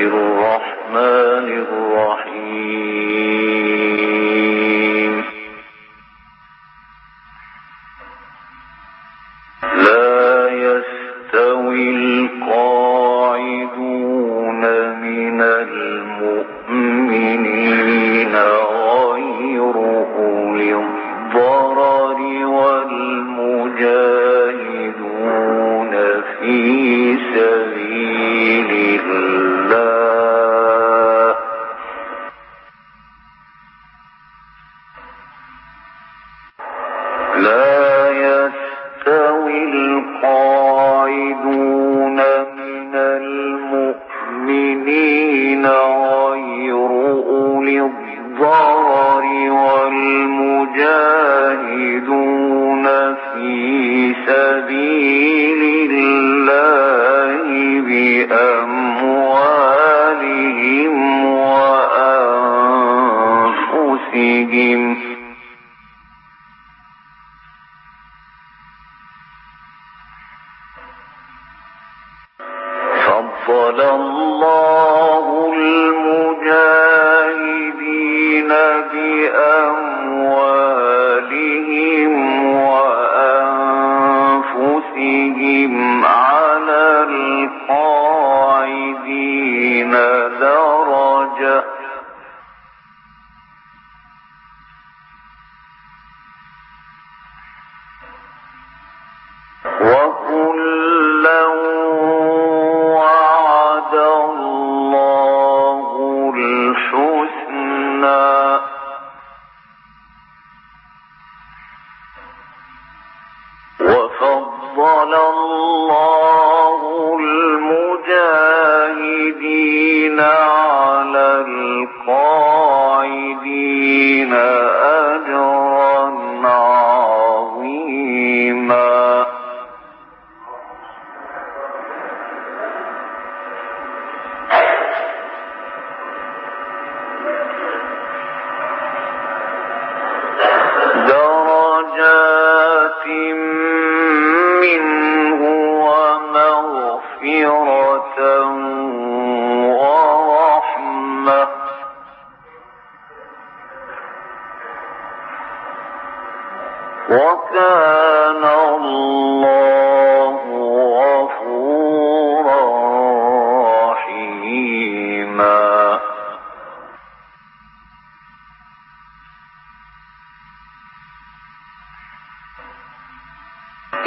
يرحمه หนึ่ง على القاعدين درجة.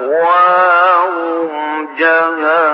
أهواهم جهنم.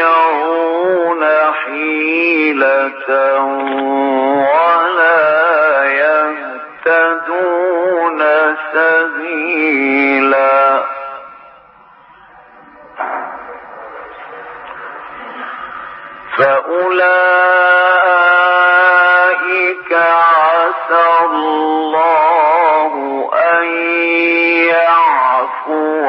يستطيعون حيلة ولا يهتدون سبيلا. فأولئك عسى الله أن يعفو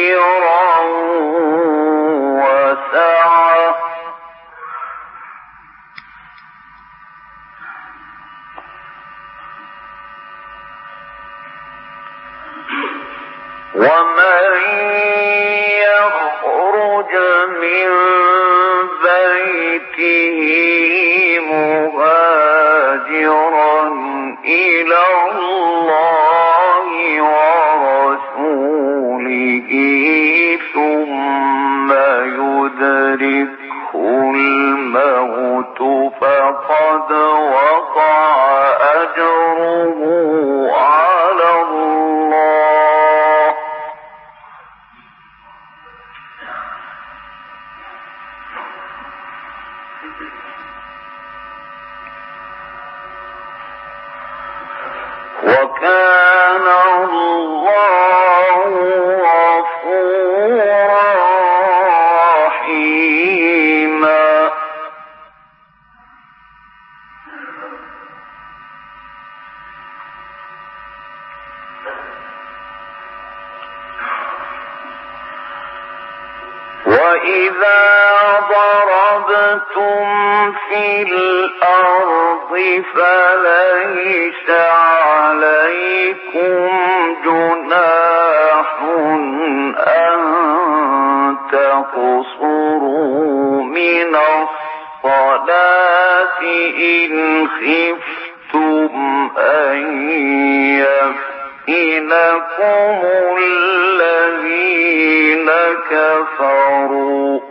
وإذا ضربتم في الأرض فليس عليكم جناح أن تقصروا من الصلاة إن خفتم أن يفتنكم الذين كفروا.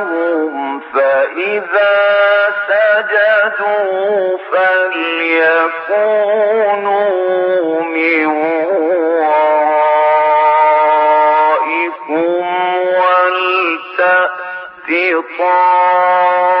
أسلحتهم فإذا سجدوا فليكونوا من ورائكم ولتأت طائفة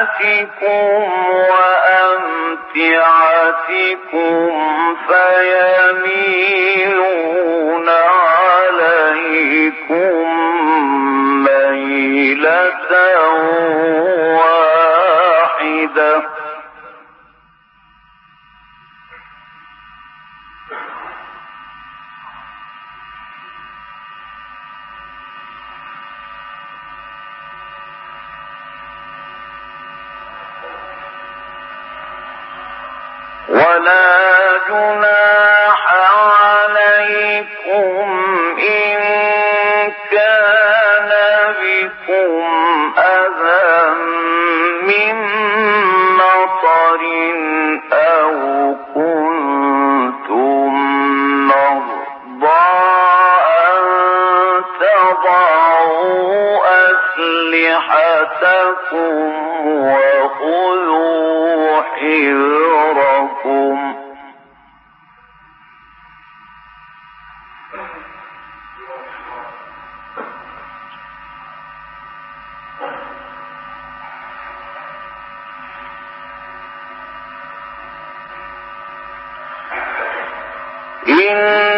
أسلحتكم وأمتعتكم فيميلون عليكم ميلة تضعوا أسلحتكم وخذوا حذركم إن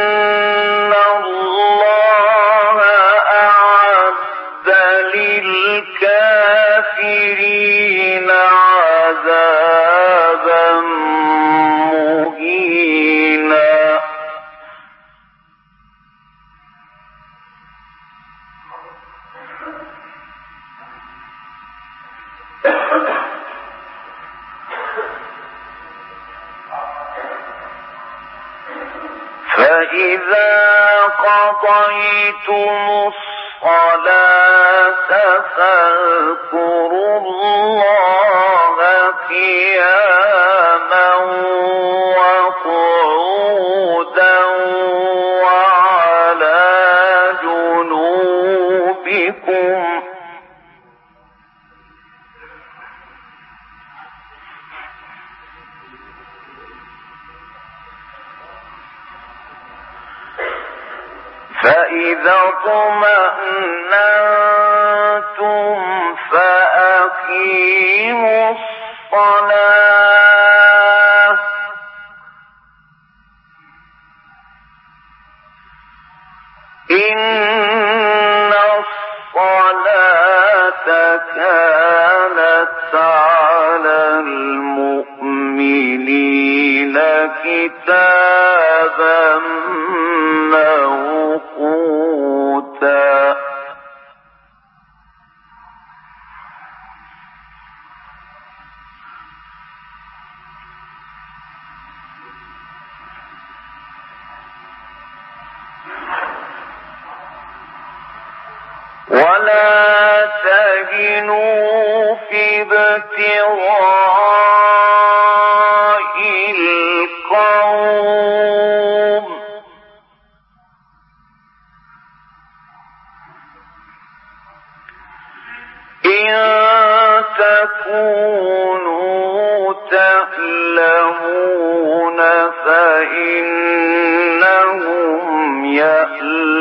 قضيتم الصلاة فاذكروا الله قياما فإذا اطمأنتم فأقيموا ولا تهنوا في ابتغاء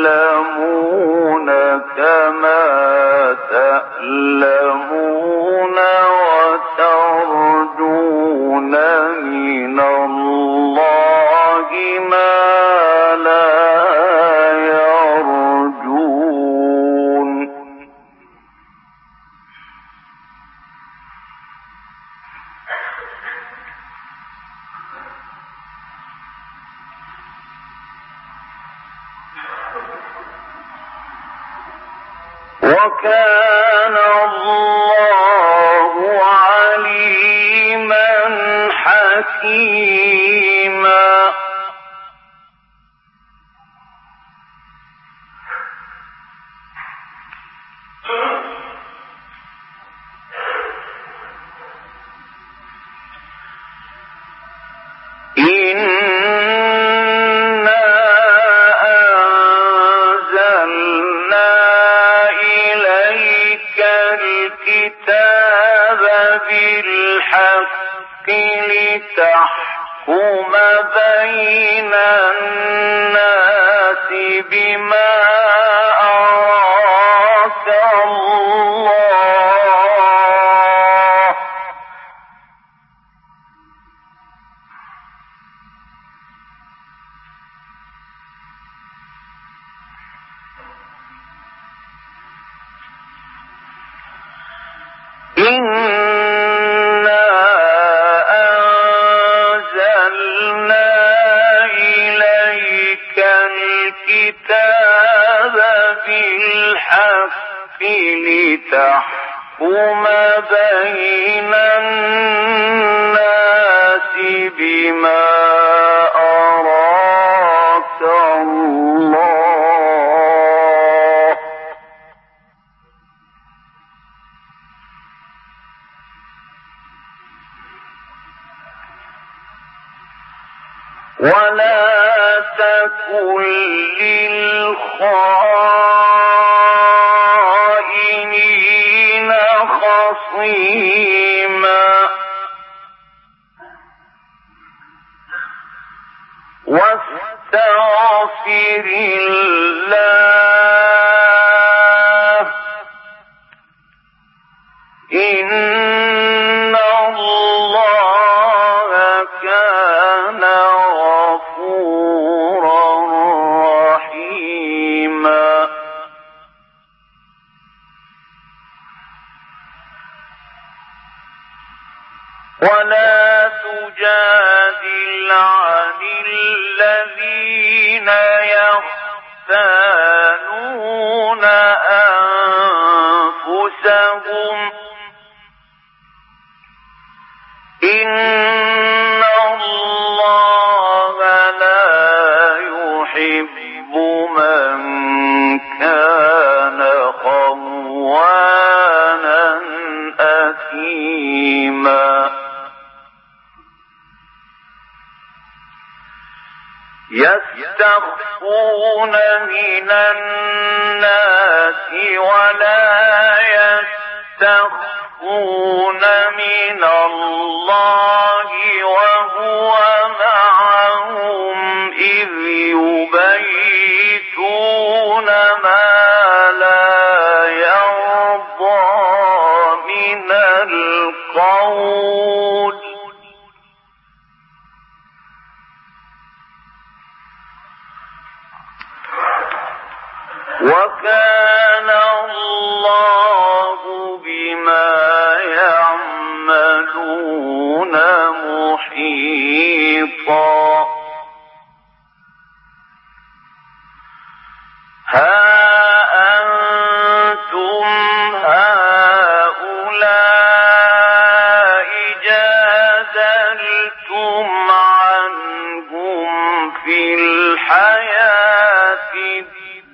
يألمون كما وترجون بالحق لتحكم بين خصيما واستغفر الله يختانون أنفسهم. إن الله لا يحب من كان خوانا أثيما. يستخفون من الناس ولا يستخفون من الله وهو معهم إذ يبيتون ما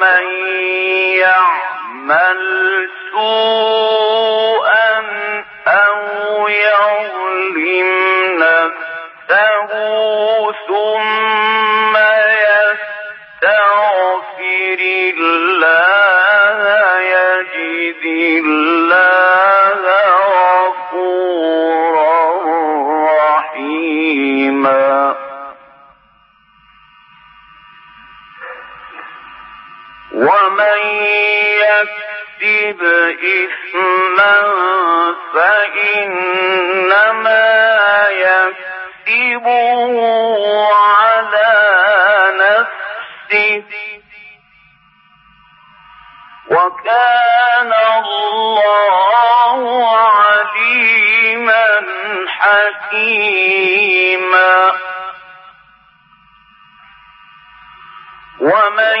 ومن يعمل سوءا يكسب إثما فإنما يكسبه على نفسه. وكان الله عليما حكيما. ومن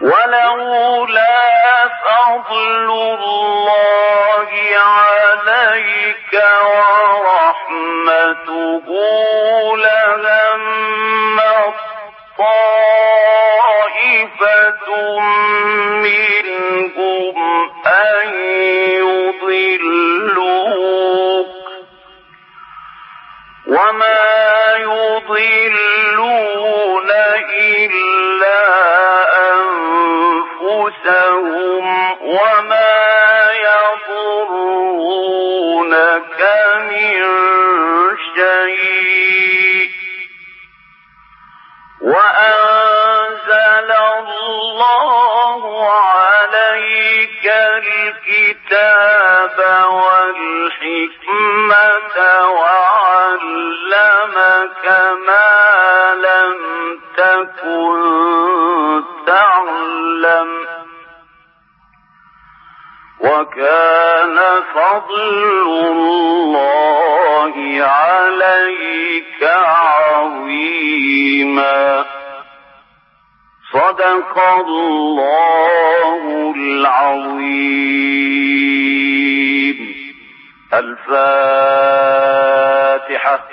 ولولا فضل الله عليك ورحمته لهم طائفة منهم أن يضلوك وما يضلون أنفسهم وما يضرونك من شيء وأنزل الله عليك الكتاب والحكمة وعلمك ما لم تكن وكان فضل الله عليك عظيما. صدق الله العظيم. الفاتحة.